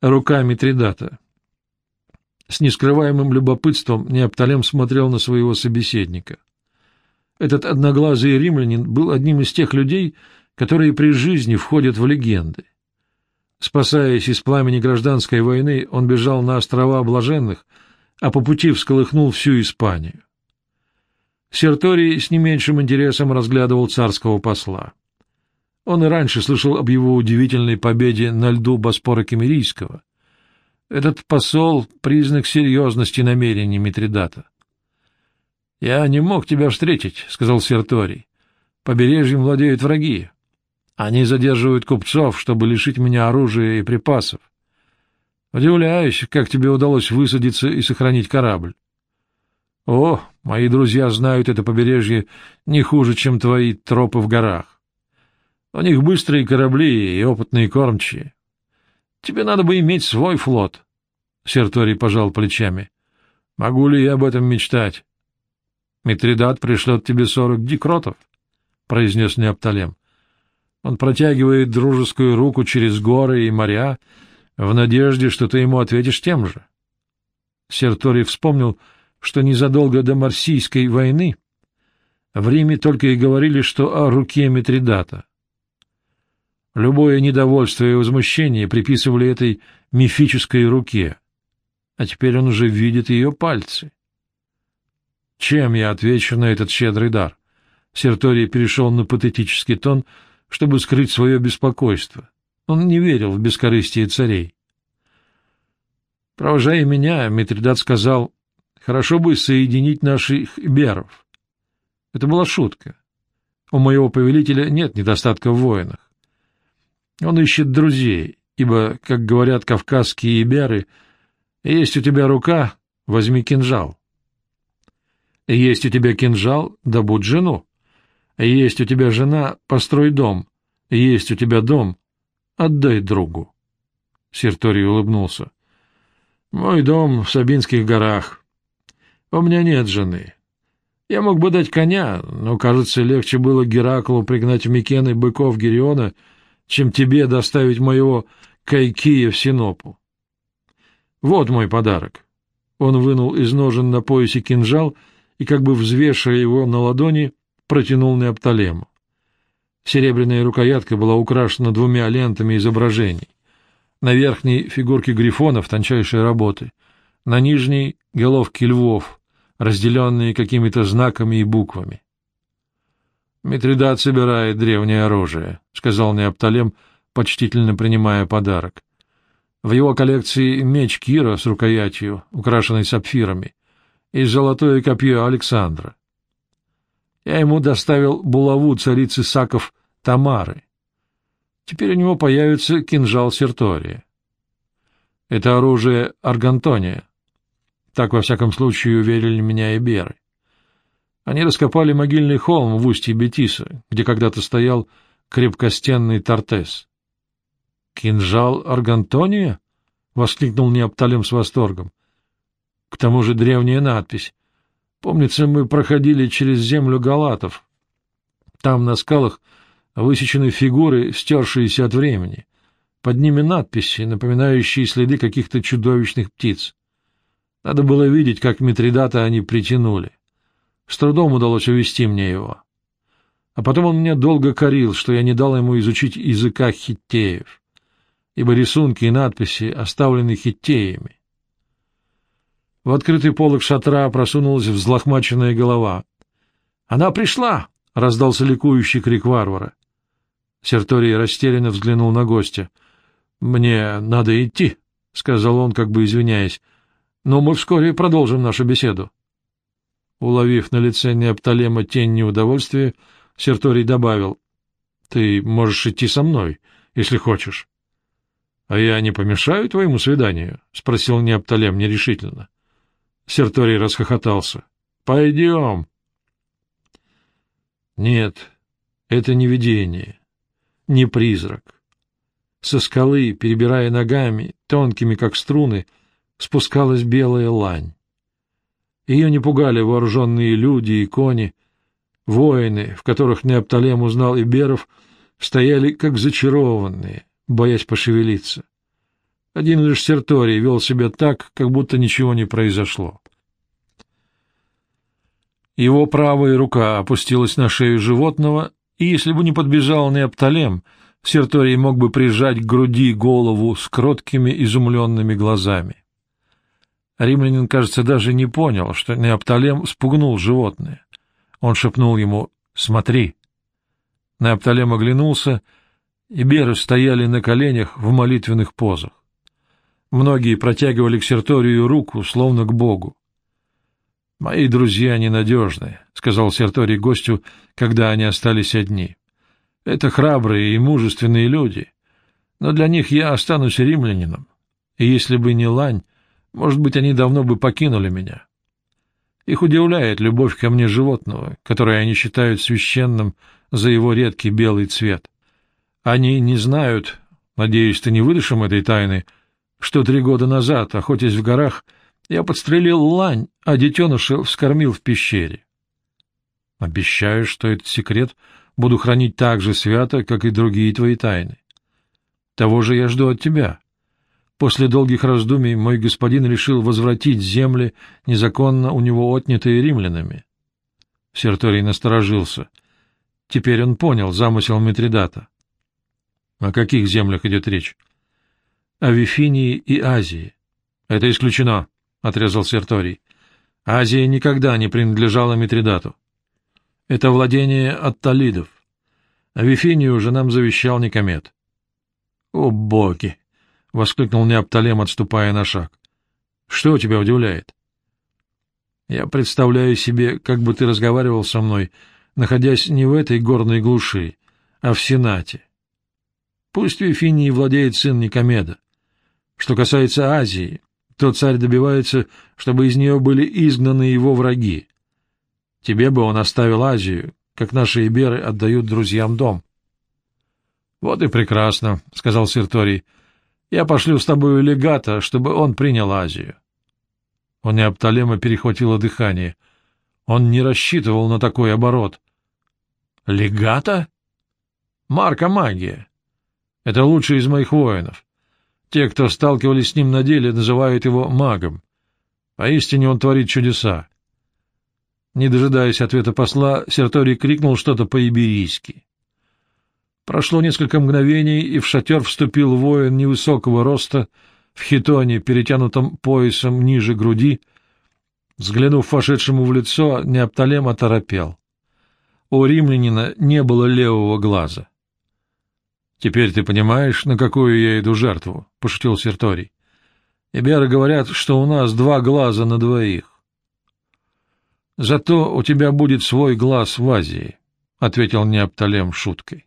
рука Митридата. С нескрываемым любопытством Неопталем смотрел на своего собеседника. Этот одноглазый римлянин был одним из тех людей, которые при жизни входят в легенды. Спасаясь из пламени гражданской войны, он бежал на острова Блаженных, а по пути всколыхнул всю Испанию. Серторий с не меньшим интересом разглядывал царского посла. Он и раньше слышал об его удивительной победе на льду Боспора Кемерийского. Этот посол — признак серьезности намерений Митридата. — Я не мог тебя встретить, — сказал Серторий. — Побережьем владеют враги. Они задерживают купцов, чтобы лишить меня оружия и припасов. Удивляюсь, как тебе удалось высадиться и сохранить корабль. О, мои друзья знают это побережье не хуже, чем твои тропы в горах. У них быстрые корабли и опытные кормчие. Тебе надо бы иметь свой флот. Серторий пожал плечами. Могу ли я об этом мечтать? Митридат пришлет тебе сорок дикротов, — произнес Неопталем. Он протягивает дружескую руку через горы и моря в надежде, что ты ему ответишь тем же. Серторий вспомнил, что незадолго до Марсийской войны в Риме только и говорили, что о руке Митридата. Любое недовольство и возмущение приписывали этой мифической руке, а теперь он уже видит ее пальцы. Чем я отвечу на этот щедрый дар? Серторий перешел на патетический тон — чтобы скрыть свое беспокойство. Он не верил в бескорыстие царей. Провожая меня, Митридат сказал, хорошо бы соединить наших беров. Это была шутка. У моего повелителя нет недостатка в воинах. Он ищет друзей, ибо, как говорят кавказские иберы, есть у тебя рука, возьми кинжал. Есть у тебя кинжал, добудь жену. Есть у тебя жена, построй дом. Есть у тебя дом, отдай другу. Серторий улыбнулся. Мой дом в Сабинских горах. У меня нет жены. Я мог бы дать коня, но, кажется, легче было Гераклу пригнать в Микены быков Гериона, чем тебе доставить моего Кайкия в Синопу. Вот мой подарок. Он вынул из ножен на поясе кинжал и, как бы взвешивая его на ладони, протянул Неопталему. Серебряная рукоятка была украшена двумя лентами изображений. На верхней — фигурки грифонов тончайшей работы, на нижней — головки львов, разделенные какими-то знаками и буквами. «Митридат собирает древнее оружие», — сказал Неопталем, почтительно принимая подарок. В его коллекции меч Кира с рукоятью, украшенный сапфирами, и золотое копье Александра. Я ему доставил булаву царицы Саков Тамары. Теперь у него появится кинжал Сертория. Это оружие Аргантония. Так, во всяком случае, уверили меня и Беры. Они раскопали могильный холм в устье Бетиса, где когда-то стоял крепкостенный Тортес. «Кинжал Аргантония?» — воскликнул Неопталем с восторгом. «К тому же древняя надпись. Помнится, мы проходили через землю галатов. Там на скалах высечены фигуры, стершиеся от времени. Под ними надписи, напоминающие следы каких-то чудовищных птиц. Надо было видеть, как Митридата они притянули. С трудом удалось увести мне его. А потом он меня долго корил, что я не дал ему изучить языка хиттеев, ибо рисунки и надписи оставлены хиттеями. В открытый полок шатра просунулась взлохмаченная голова. — Она пришла! — раздался ликующий крик варвара. Серторий растерянно взглянул на гостя. — Мне надо идти, — сказал он, как бы извиняясь, — но мы вскоре продолжим нашу беседу. Уловив на лице Неопталема тень неудовольствия, Серторий добавил, — Ты можешь идти со мной, если хочешь. — А я не помешаю твоему свиданию? — спросил Неопталем нерешительно. Серторий расхохотался. «Пойдем!» Нет, это не видение, не призрак. Со скалы, перебирая ногами, тонкими, как струны, спускалась белая лань. Ее не пугали вооруженные люди и кони. Воины, в которых Неопталем узнал Иберов, стояли как зачарованные, боясь пошевелиться. Один лишь Серторий вел себя так, как будто ничего не произошло. Его правая рука опустилась на шею животного, и если бы не подбежал Неопталем, Серторий мог бы прижать к груди голову с кроткими изумленными глазами. Римлянин, кажется, даже не понял, что Неопталем спугнул животное. Он шепнул ему «Смотри». Неопталем оглянулся, и беры стояли на коленях в молитвенных позах. Многие протягивали к Серторию руку, словно к Богу. — Мои друзья ненадежны, — сказал Серторий гостю, когда они остались одни. — Это храбрые и мужественные люди, но для них я останусь римлянином, и если бы не лань, может быть, они давно бы покинули меня. Их удивляет любовь ко мне животного, которое они считают священным за его редкий белый цвет. Они не знают, надеюсь, ты не выдашь им этой тайны, что три года назад, охотясь в горах, я подстрелил лань, а детеныша вскормил в пещере. Обещаю, что этот секрет буду хранить так же свято, как и другие твои тайны. Того же я жду от тебя. После долгих раздумий мой господин решил возвратить земли, незаконно у него отнятые римлянами. Серторий насторожился. Теперь он понял замысел Митридата. О каких землях идет речь? О Вифинии и Азии. Это исключено. — отрезал Серторий. — Азия никогда не принадлежала Митридату. Это владение от талидов. А Вифинию же нам завещал Никомет. — О, боги! — воскликнул Неопталем, отступая на шаг. — Что тебя удивляет? — Я представляю себе, как бы ты разговаривал со мной, находясь не в этой горной глуши, а в Сенате. Пусть Вифинии владеет сын Никомеда. Что касается Азии, то царь добивается, чтобы из нее были изгнаны его враги. Тебе бы он оставил Азию, как наши иберы отдают друзьям дом. — Вот и прекрасно, — сказал Серторий. — Я пошлю с тобою легата, чтобы он принял Азию. У Неопталема перехватило дыхание. Он не рассчитывал на такой оборот. — Легата? — Марка магия. Это лучший из моих воинов. Те, кто сталкивались с ним на деле, называют его магом. Поистине он творит чудеса. Не дожидаясь ответа посла, Серторий крикнул что-то по-иберийски. Прошло несколько мгновений, и в шатер вступил воин невысокого роста, в хитоне, перетянутом поясом ниже груди. Взглянув вошедшему в лицо, Неопталем оторопел. У римлянина не было левого глаза. — Теперь ты понимаешь, на какую я иду жертву? — пошутил Серторий. — Иберы говорят, что у нас два глаза на двоих. — Зато у тебя будет свой глаз в Азии, — ответил Неопталем шуткой.